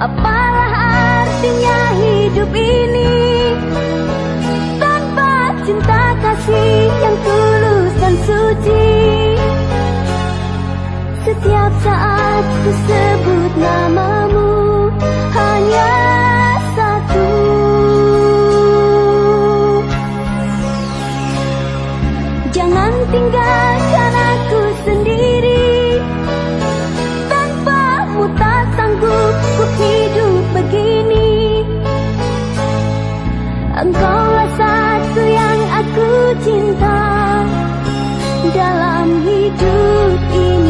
Apalah artinya hidup ini? Tanpa cinta kasih yang tulus dan suci. Setiap saat sebut Kaulah satu yang aku cinta Dalam hidup ini.